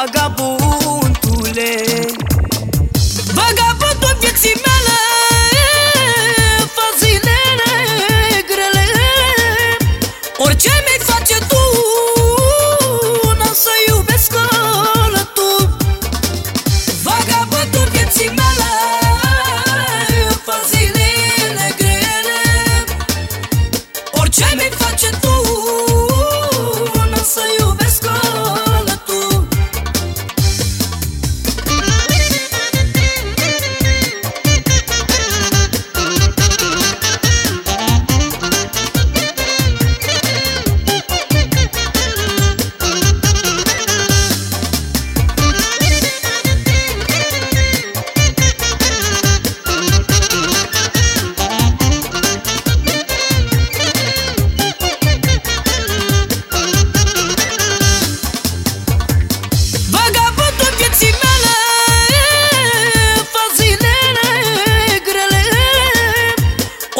vagabundo